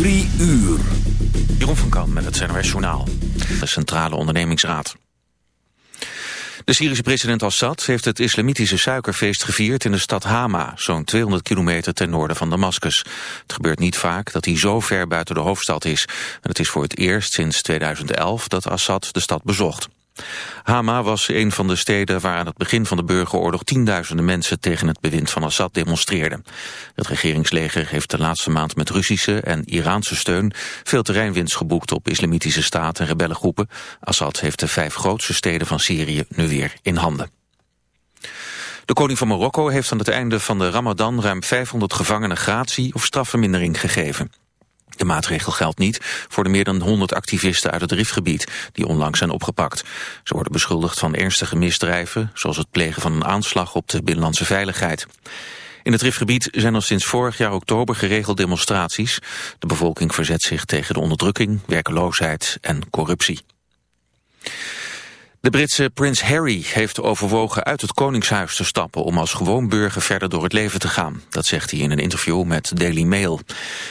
Drie uur. Jeroen van Kan met het NOS Journaal. De Centrale Ondernemingsraad. De Syrische president Assad heeft het islamitische suikerfeest gevierd in de stad Hama, zo'n 200 kilometer ten noorden van Damascus. Het gebeurt niet vaak dat hij zo ver buiten de hoofdstad is. En het is voor het eerst sinds 2011 dat Assad de stad bezocht. Hama was een van de steden waar aan het begin van de burgeroorlog tienduizenden mensen tegen het bewind van Assad demonstreerden. Het regeringsleger heeft de laatste maand met Russische en Iraanse steun veel terreinwinst geboekt op islamitische staten en rebellengroepen. Assad heeft de vijf grootste steden van Syrië nu weer in handen. De koning van Marokko heeft aan het einde van de Ramadan ruim 500 gevangenen gratie of strafvermindering gegeven. De maatregel geldt niet voor de meer dan 100 activisten uit het Rifgebied die onlangs zijn opgepakt. Ze worden beschuldigd van ernstige misdrijven, zoals het plegen van een aanslag op de binnenlandse veiligheid. In het Rifgebied zijn al sinds vorig jaar oktober geregeld demonstraties. De bevolking verzet zich tegen de onderdrukking, werkeloosheid en corruptie. De Britse prins Harry heeft overwogen uit het Koningshuis te stappen om als gewoon burger verder door het leven te gaan. Dat zegt hij in een interview met Daily Mail.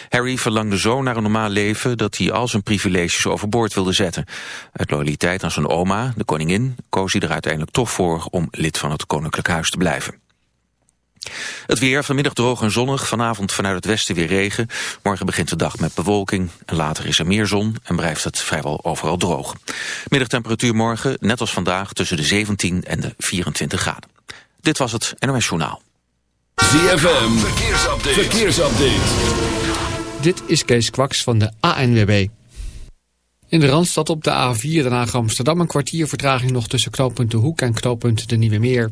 Harry verlangde zo naar een normaal leven dat hij al zijn privileges overboord wilde zetten. Uit loyaliteit aan zijn oma, de koningin, koos hij er uiteindelijk toch voor om lid van het Koninklijk Huis te blijven. Het weer, vanmiddag droog en zonnig, vanavond vanuit het westen weer regen. Morgen begint de dag met bewolking en later is er meer zon en blijft het vrijwel overal droog. Middagtemperatuur morgen, net als vandaag, tussen de 17 en de 24 graden. Dit was het NOS Journaal. ZFM, verkeersupdate. verkeersupdate. Dit is Kees Kwaks van de ANWB. In de Randstad op de A4 Den Haag Amsterdam een kwartier vertraging nog tussen knooppunt De Hoek en knooppunt De Nieuwe Meer.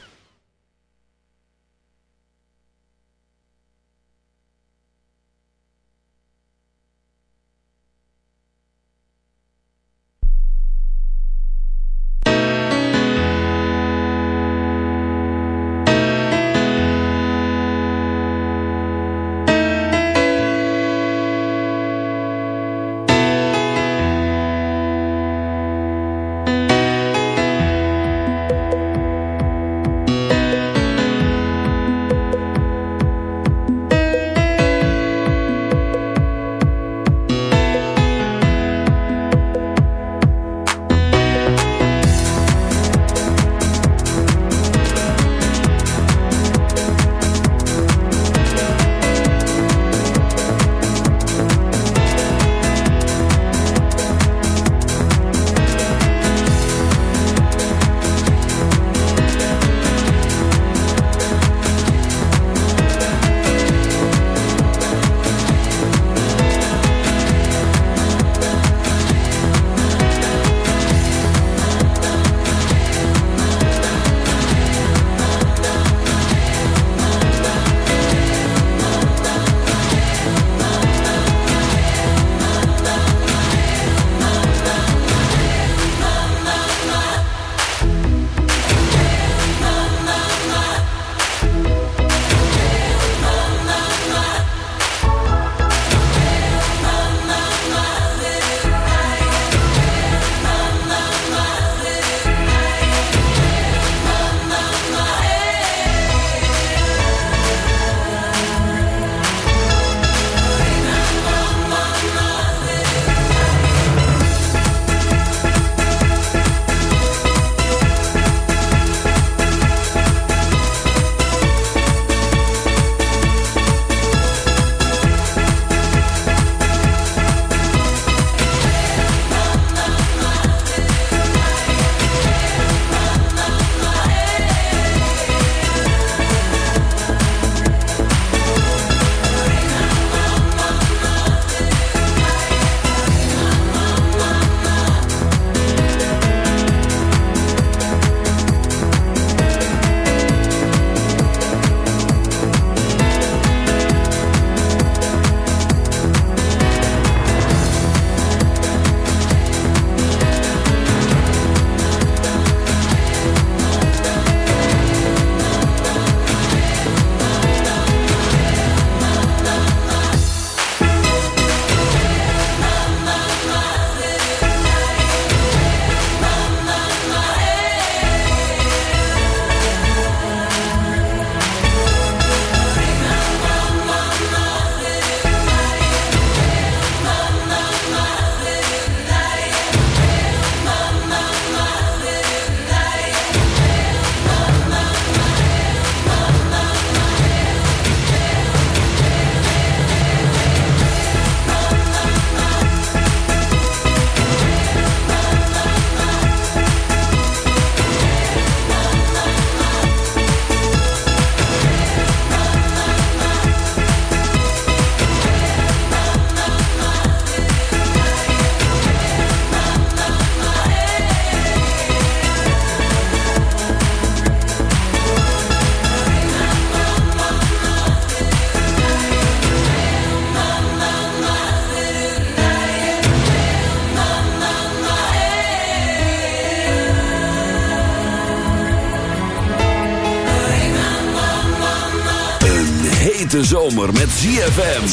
zomer met ZFM.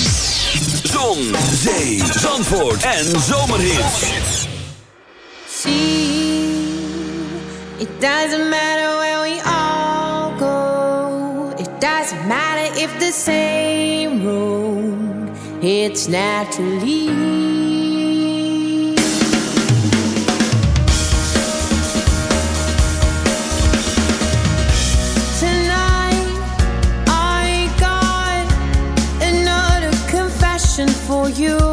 Zon, zee, zandvoort en zomerhit. See, it doesn't matter where we all go. It doesn't matter if the same road. It's naturally. you.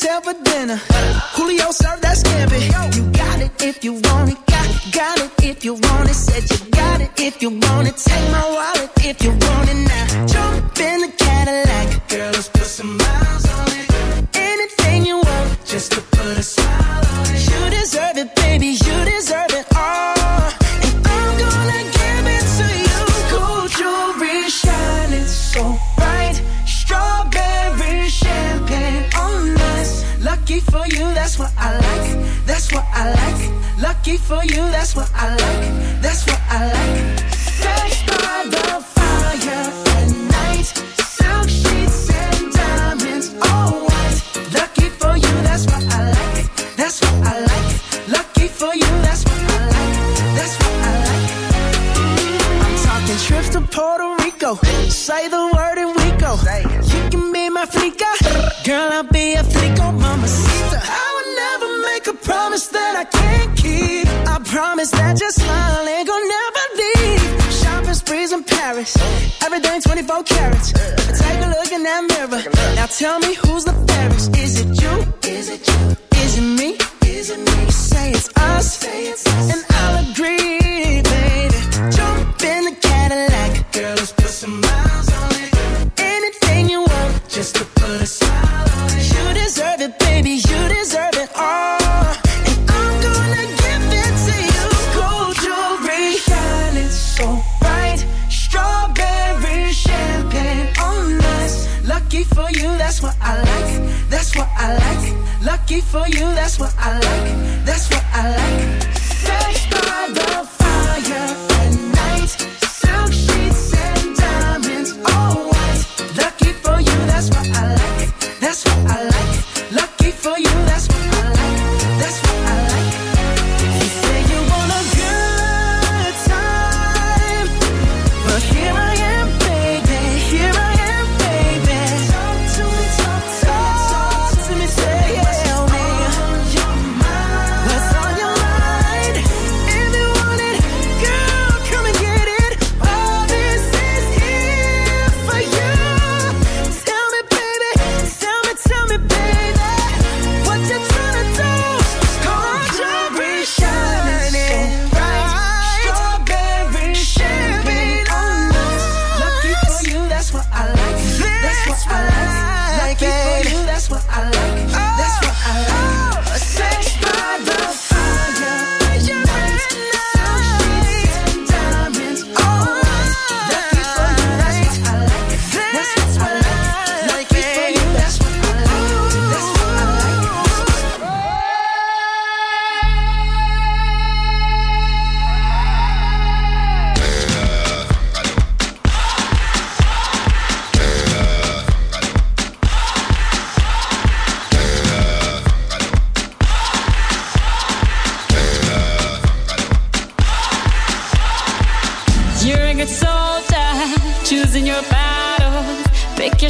hotel for dinner.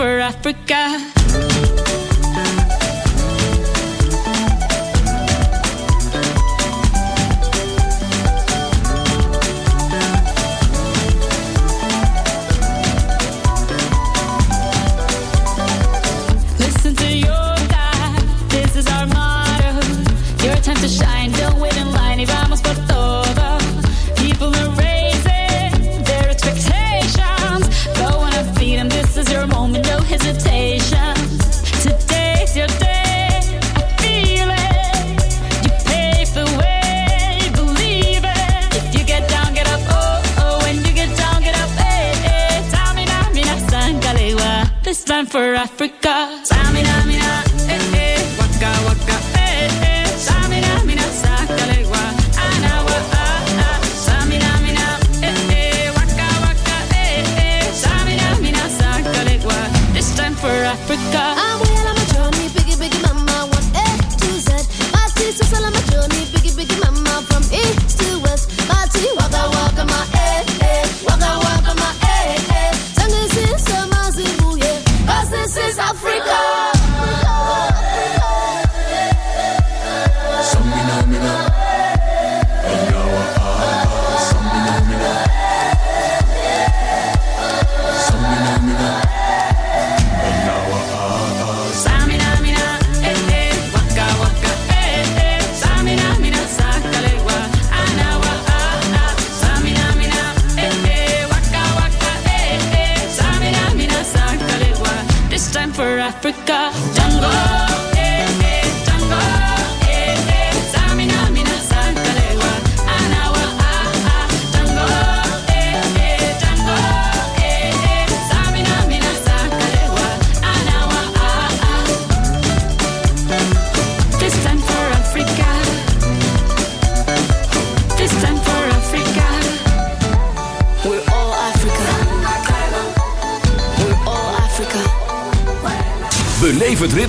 for Africa. Africa. Samina, mina, eh, eh, waka, waka, eh, eh. Samina, mina, sakalegua, anawa, ah, ah. Samina, mina, eh, eh, waka, waka, eh, eh. Samina, mina, sakalegua, this time for Africa. I'm well on my journey, biggie, biggie, mama, one A to Z. My sister's all on my journey, biggie, biggie, mama, from east to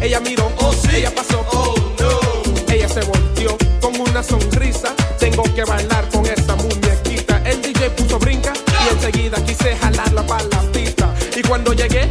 Ella miró, oh sí, ella pasó, oh no. Ella se volteó con una sonrisa. Tengo que bailar con esta muñequita. El DJ puso brinca y enseguida quise jalarla para la pista. Y cuando llegué,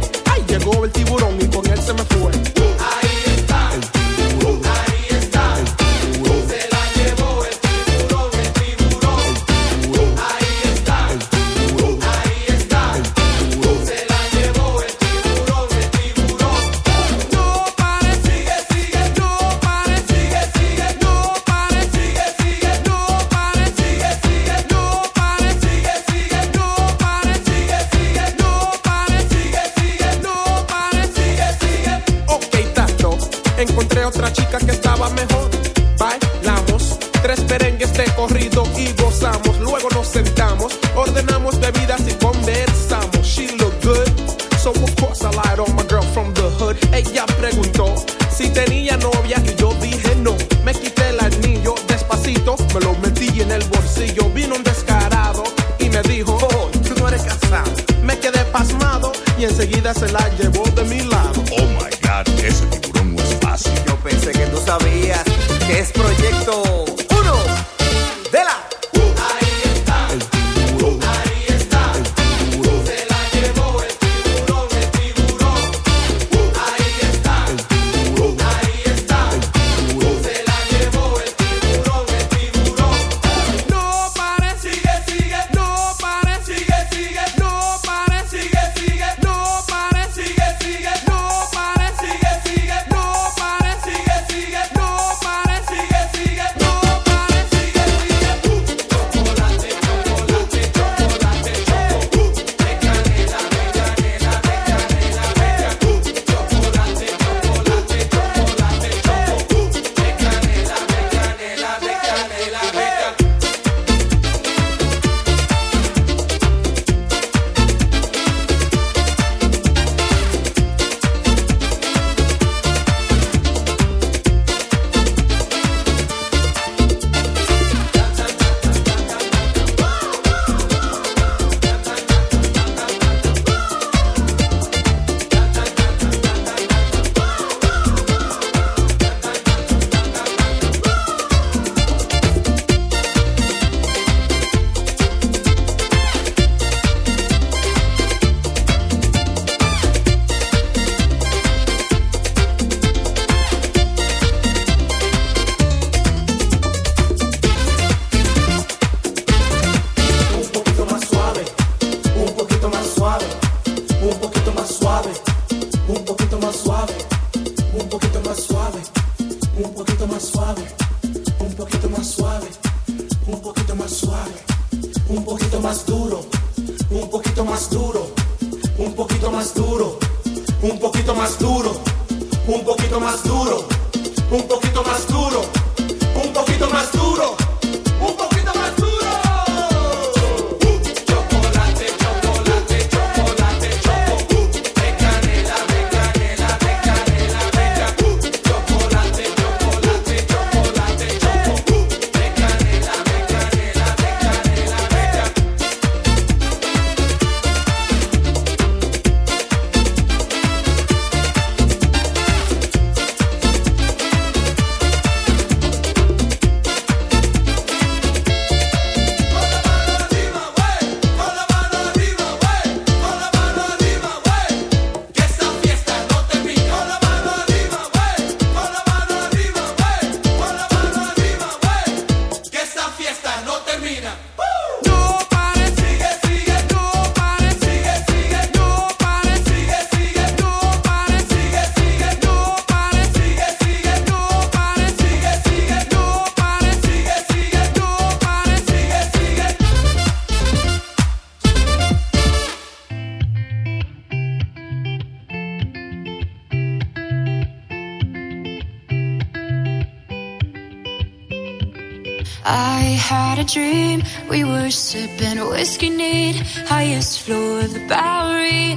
sipping whiskey neat, highest floor of the Bowery,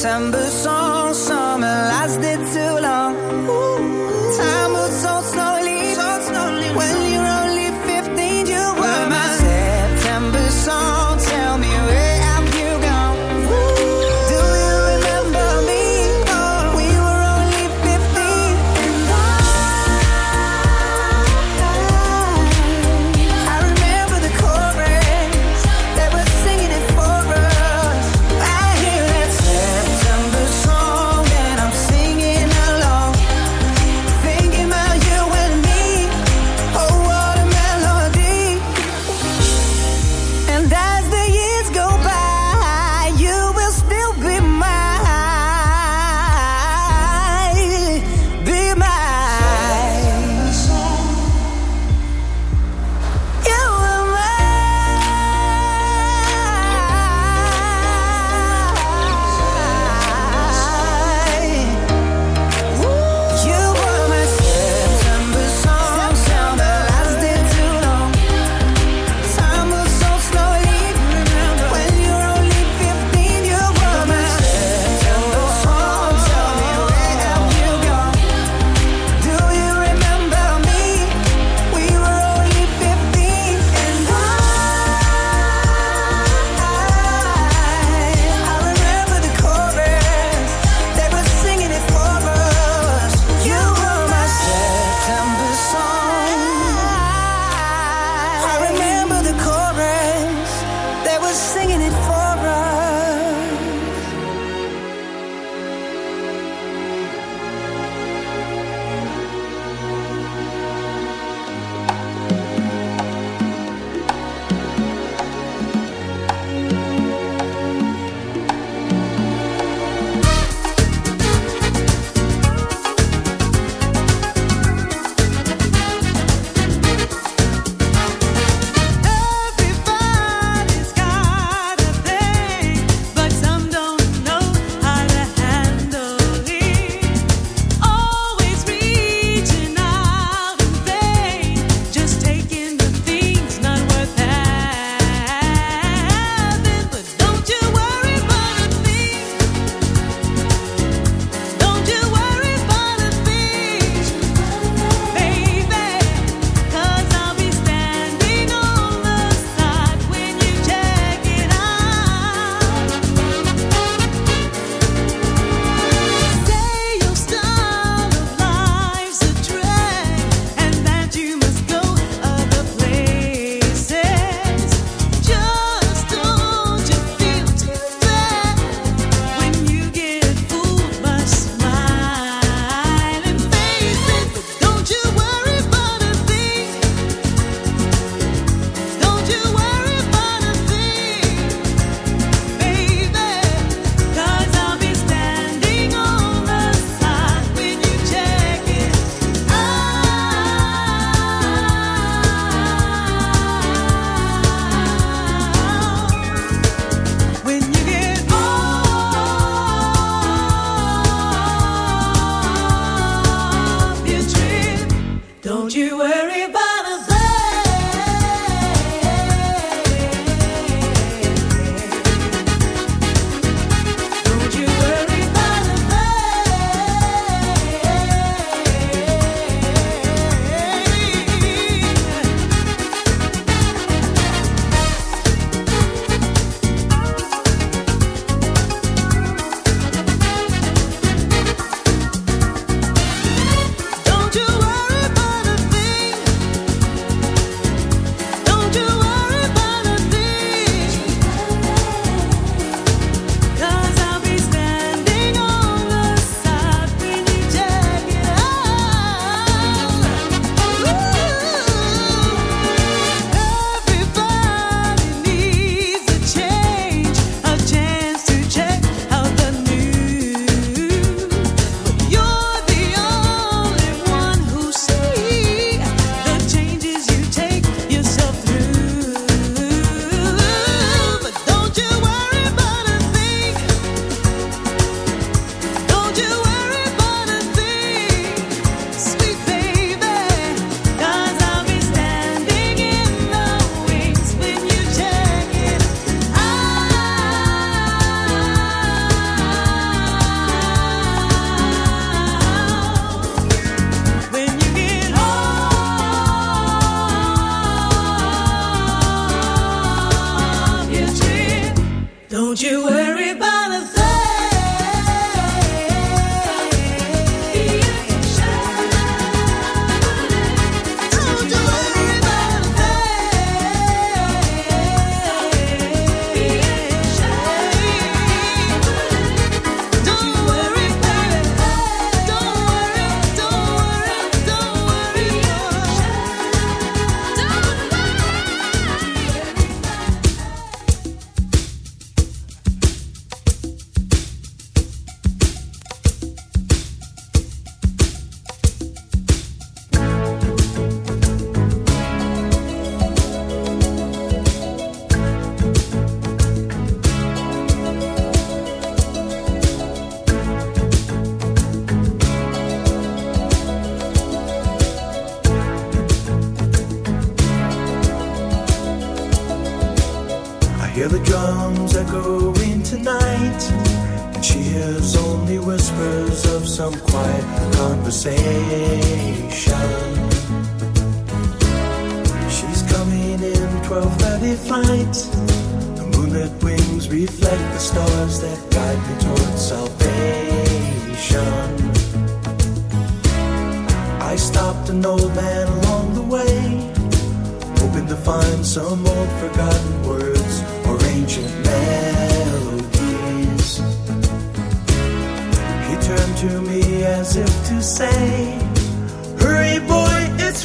September song, guide me salvation. I stopped an old man along the way hoping to find some old forgotten words or ancient melodies. He turned to me as if to say, Hurry, boy, it's